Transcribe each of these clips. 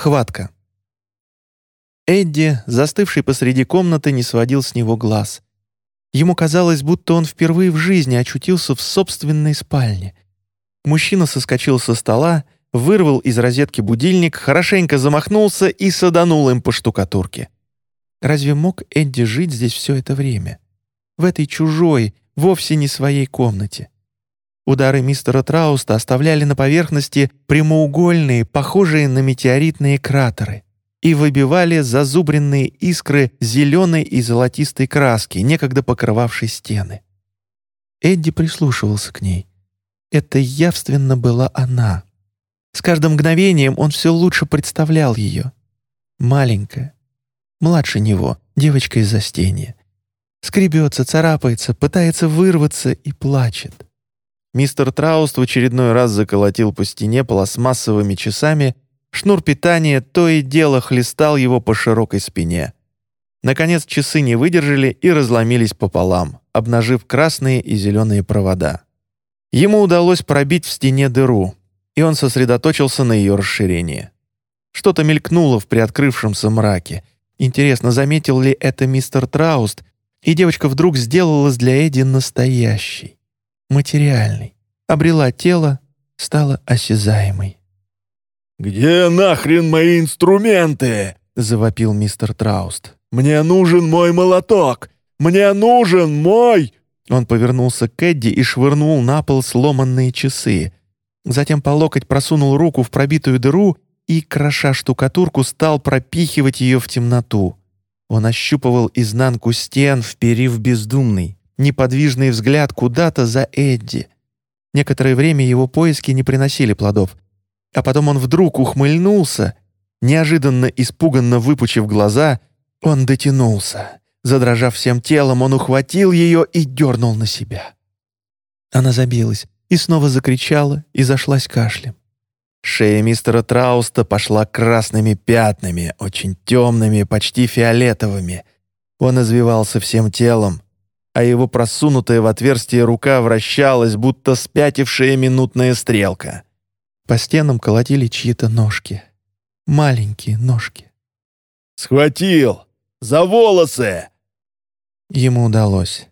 Хватка. Эдди, застывший посреди комнаты, не сводил с него глаз. Ему казалось, будто он впервые в жизни очутился в собственной спальне. Мужчина соскочил со стола, вырвал из розетки будильник, хорошенько замахнулся и саданул им по штукатурке. Разве мог Эдди жить здесь все это время? В этой чужой, вовсе не своей комнате. Удары мистера Трауста оставляли на поверхности прямоугольные, похожие на метеоритные кратеры и выбивали зазубренные искры зеленой и золотистой краски, некогда покрывавшей стены. Эдди прислушивался к ней. Это явственно была она. С каждым мгновением он все лучше представлял ее. Маленькая, младше него, девочка из застенья. Скребется, царапается, пытается вырваться и плачет. Мистер Трауст в очередной раз заколотил по стене пластмассовыми часами, шнур питания то и дело хлестал его по широкой спине. Наконец часы не выдержали и разломились пополам, обнажив красные и зеленые провода. Ему удалось пробить в стене дыру, и он сосредоточился на ее расширении. Что-то мелькнуло в приоткрывшемся мраке. Интересно, заметил ли это мистер Трауст, и девочка вдруг сделалась для Эдди настоящей, материальной, обрела тело, стала осязаемой. «Где нахрен мои инструменты?» — завопил мистер Трауст. «Мне нужен мой молоток! Мне нужен мой...» Он повернулся к Эдди и швырнул на пол сломанные часы. Затем по локоть просунул руку в пробитую дыру и, кроша штукатурку, стал пропихивать ее в темноту. Он ощупывал изнанку стен, вперив бездумный, неподвижный взгляд куда-то за Эдди. Некоторое время его поиски не приносили плодов. А потом он вдруг ухмыльнулся, неожиданно испуганно выпучив глаза, он дотянулся. Задрожав всем телом, он ухватил ее и дернул на себя. Она забилась и снова закричала и зашлась кашлем. Шея мистера Трауста пошла красными пятнами, очень темными, почти фиолетовыми. Он извивался всем телом, а его просунутая в отверстие рука вращалась, будто спятившая минутная стрелка. По стенам колотили чьи-то ножки. Маленькие ножки. «Схватил! За волосы!» Ему удалось.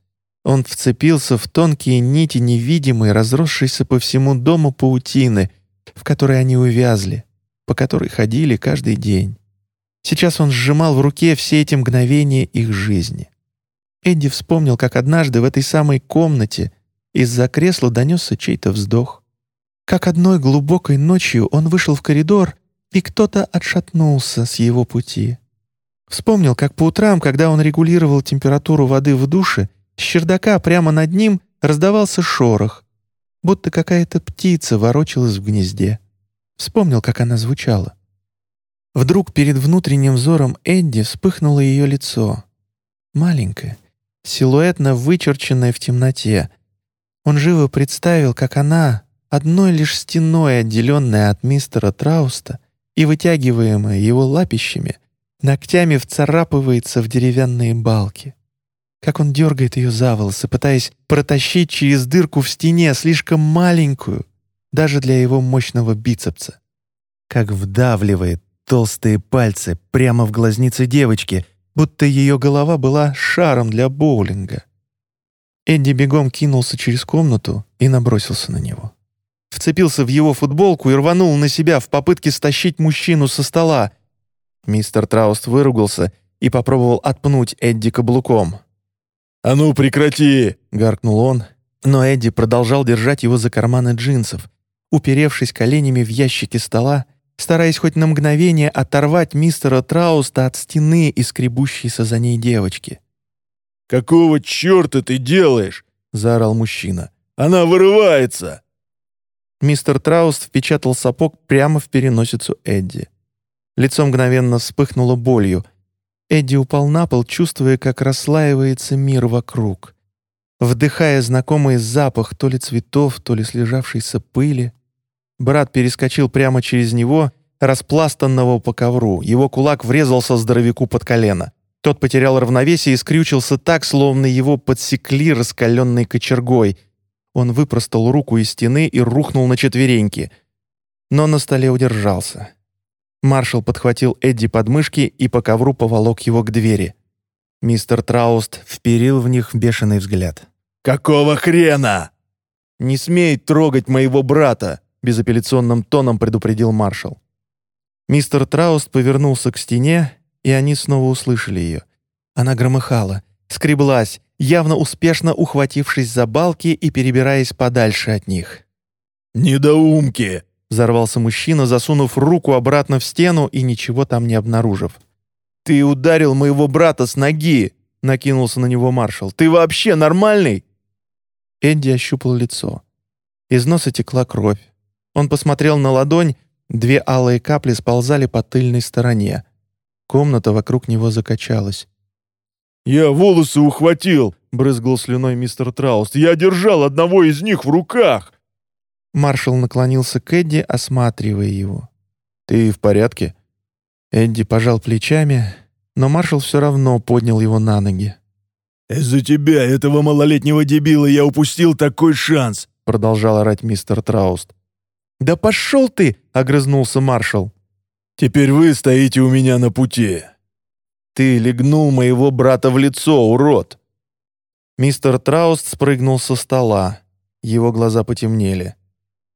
Он вцепился в тонкие нити невидимой, разросшейся по всему дому паутины, в которой они увязли, по которой ходили каждый день. Сейчас он сжимал в руке все эти мгновения их жизни. Эдди вспомнил, как однажды в этой самой комнате из-за кресла донесся чей-то вздох. Как одной глубокой ночью он вышел в коридор, и кто-то отшатнулся с его пути. Вспомнил, как по утрам, когда он регулировал температуру воды в душе, с чердака прямо над ним раздавался шорох, будто какая-то птица ворочалась в гнезде. Вспомнил, как она звучала. Вдруг перед внутренним взором Эдди вспыхнуло ее лицо. Маленькое, силуэтно вычерченное в темноте. Он живо представил, как она, одной лишь стеной отделенная от мистера Трауста и вытягиваемая его лапищами, ногтями вцарапывается в деревянные балки. Как он дергает ее за волосы, пытаясь протащить через дырку в стене, слишком маленькую, даже для его мощного бицепса. Как вдавливает толстые пальцы прямо в глазницы девочки, будто ее голова была шаром для боулинга. Эдди бегом кинулся через комнату и набросился на него. Вцепился в его футболку и рванул на себя в попытке стащить мужчину со стола, Мистер Трауст выругался и попробовал отпнуть Эдди каблуком. «А ну прекрати!» — гаркнул он, но Эдди продолжал держать его за карманы джинсов, уперевшись коленями в ящики стола, стараясь хоть на мгновение оторвать мистера Трауста от стены и скребущейся за ней девочки. «Какого черта ты делаешь?» — заорал мужчина. «Она вырывается!» Мистер Трауст впечатал сапог прямо в переносицу Эдди. Лицо мгновенно вспыхнуло болью. Эдди упал на пол, чувствуя, как расслаивается мир вокруг. Вдыхая знакомый запах то ли цветов, то ли слежавшейся пыли. Брат перескочил прямо через него, распластанного по ковру. Его кулак врезался здоровяку под колено. Тот потерял равновесие и скрючился так, словно его подсекли раскаленной кочергой. Он выпростал руку из стены и рухнул на четвереньки. Но на столе удержался. Маршал подхватил Эдди под мышки и по ковру поволок его к двери. Мистер Трауст вперил в них бешеный взгляд. «Какого хрена?» «Не смей трогать моего брата!» — безапелляционным тоном предупредил маршал. Мистер Трауст повернулся к стене, и они снова услышали ее. Она громыхала, скреблась, явно успешно ухватившись за балки и перебираясь подальше от них. «Недоумки!» — взорвался мужчина, засунув руку обратно в стену и ничего там не обнаружив. «Ты ударил моего брата с ноги!» — накинулся на него маршал. «Ты вообще нормальный?» Эдди ощупал лицо. Из носа текла кровь. Он посмотрел на ладонь, две алые капли сползали по тыльной стороне. Комната вокруг него закачалась. «Я волосы ухватил!» — брызгал слюной мистер Трауст. «Я держал одного из них в руках!» Маршал наклонился к Эдди, осматривая его. «Ты в порядке?» Эдди пожал плечами, но маршал все равно поднял его на ноги. «Из-за тебя, этого малолетнего дебила, я упустил такой шанс!» продолжал орать мистер Трауст. «Да пошел ты!» — огрызнулся маршал. «Теперь вы стоите у меня на пути!» «Ты легнул моего брата в лицо, урод!» Мистер Трауст спрыгнул со стола. Его глаза потемнели.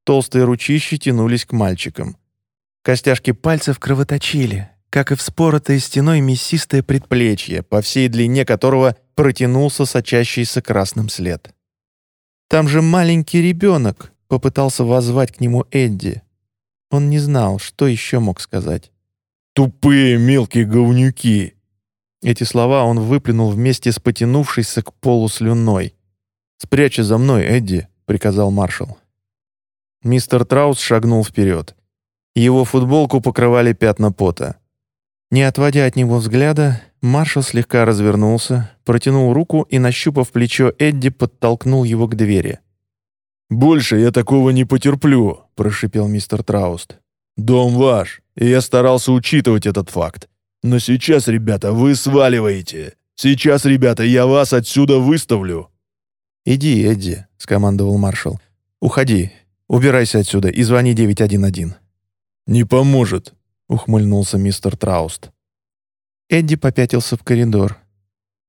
Толстые ручищи тянулись к мальчикам. Костяшки пальцев кровоточили, как и вспоротое стеной мясистое предплечье, по всей длине которого протянулся сочащийся красным след. «Там же маленький ребенок!» — попытался воззвать к нему Эдди. Он не знал, что еще мог сказать. «Тупые мелкие говнюки!» Эти слова он выплюнул вместе с потянувшейся к полу слюной. «Спрячься за мной, Эдди», — приказал маршал. Мистер Траус шагнул вперед. Его футболку покрывали пятна пота. Не отводя от него взгляда, маршал слегка развернулся, протянул руку и, нащупав плечо Эдди, подтолкнул его к двери. «Больше я такого не потерплю», — прошипел мистер Трауст. «Дом ваш, и я старался учитывать этот факт. Но сейчас, ребята, вы сваливаете. Сейчас, ребята, я вас отсюда выставлю». «Иди, Эдди», — скомандовал маршал. «Уходи, убирайся отсюда и звони 911». «Не поможет», — ухмыльнулся мистер Трауст. Эдди попятился в коридор.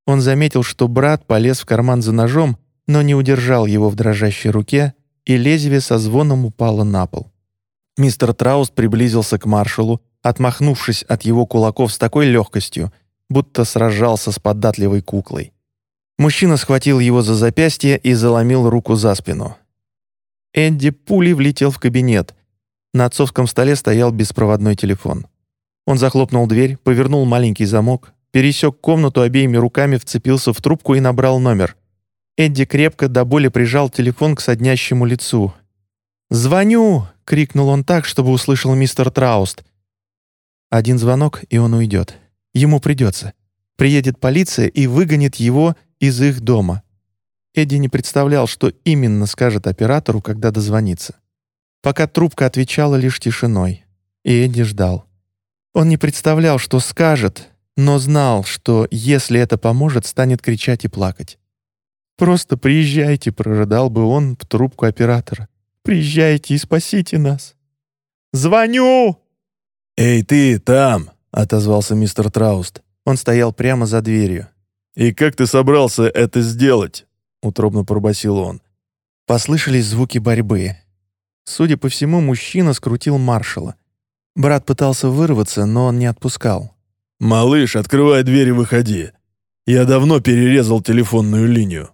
Он заметил, что брат полез в карман за ножом, но не удержал его в дрожащей руке, и лезвие со звоном упало на пол. Мистер Трауст приблизился к маршалу, отмахнувшись от его кулаков с такой легкостью, будто сражался с податливой куклой. Мужчина схватил его за запястье и заломил руку за спину. Эдди пулей влетел в кабинет, на отцовском столе стоял беспроводной телефон. Он захлопнул дверь, повернул маленький замок, пересек комнату обеими руками, вцепился в трубку и набрал номер. Эдди крепко до боли прижал телефон к соднящему лицу. «Звоню!» — крикнул он так, чтобы услышал мистер Трауст. Один звонок, и он уйдет. Ему придется. Приедет полиция и выгонит его из их дома. Эдди не представлял, что именно скажет оператору, когда дозвонится пока трубка отвечала лишь тишиной. И Эдди ждал. Он не представлял, что скажет, но знал, что, если это поможет, станет кричать и плакать. «Просто приезжайте», — прорыдал бы он в трубку оператора. «Приезжайте и спасите нас». «Звоню!» «Эй, ты там!» — отозвался мистер Трауст. Он стоял прямо за дверью. «И как ты собрался это сделать?» — утробно пробасил он. Послышались звуки борьбы. Судя по всему, мужчина скрутил маршала. Брат пытался вырваться, но он не отпускал. «Малыш, открывай дверь и выходи. Я давно перерезал телефонную линию».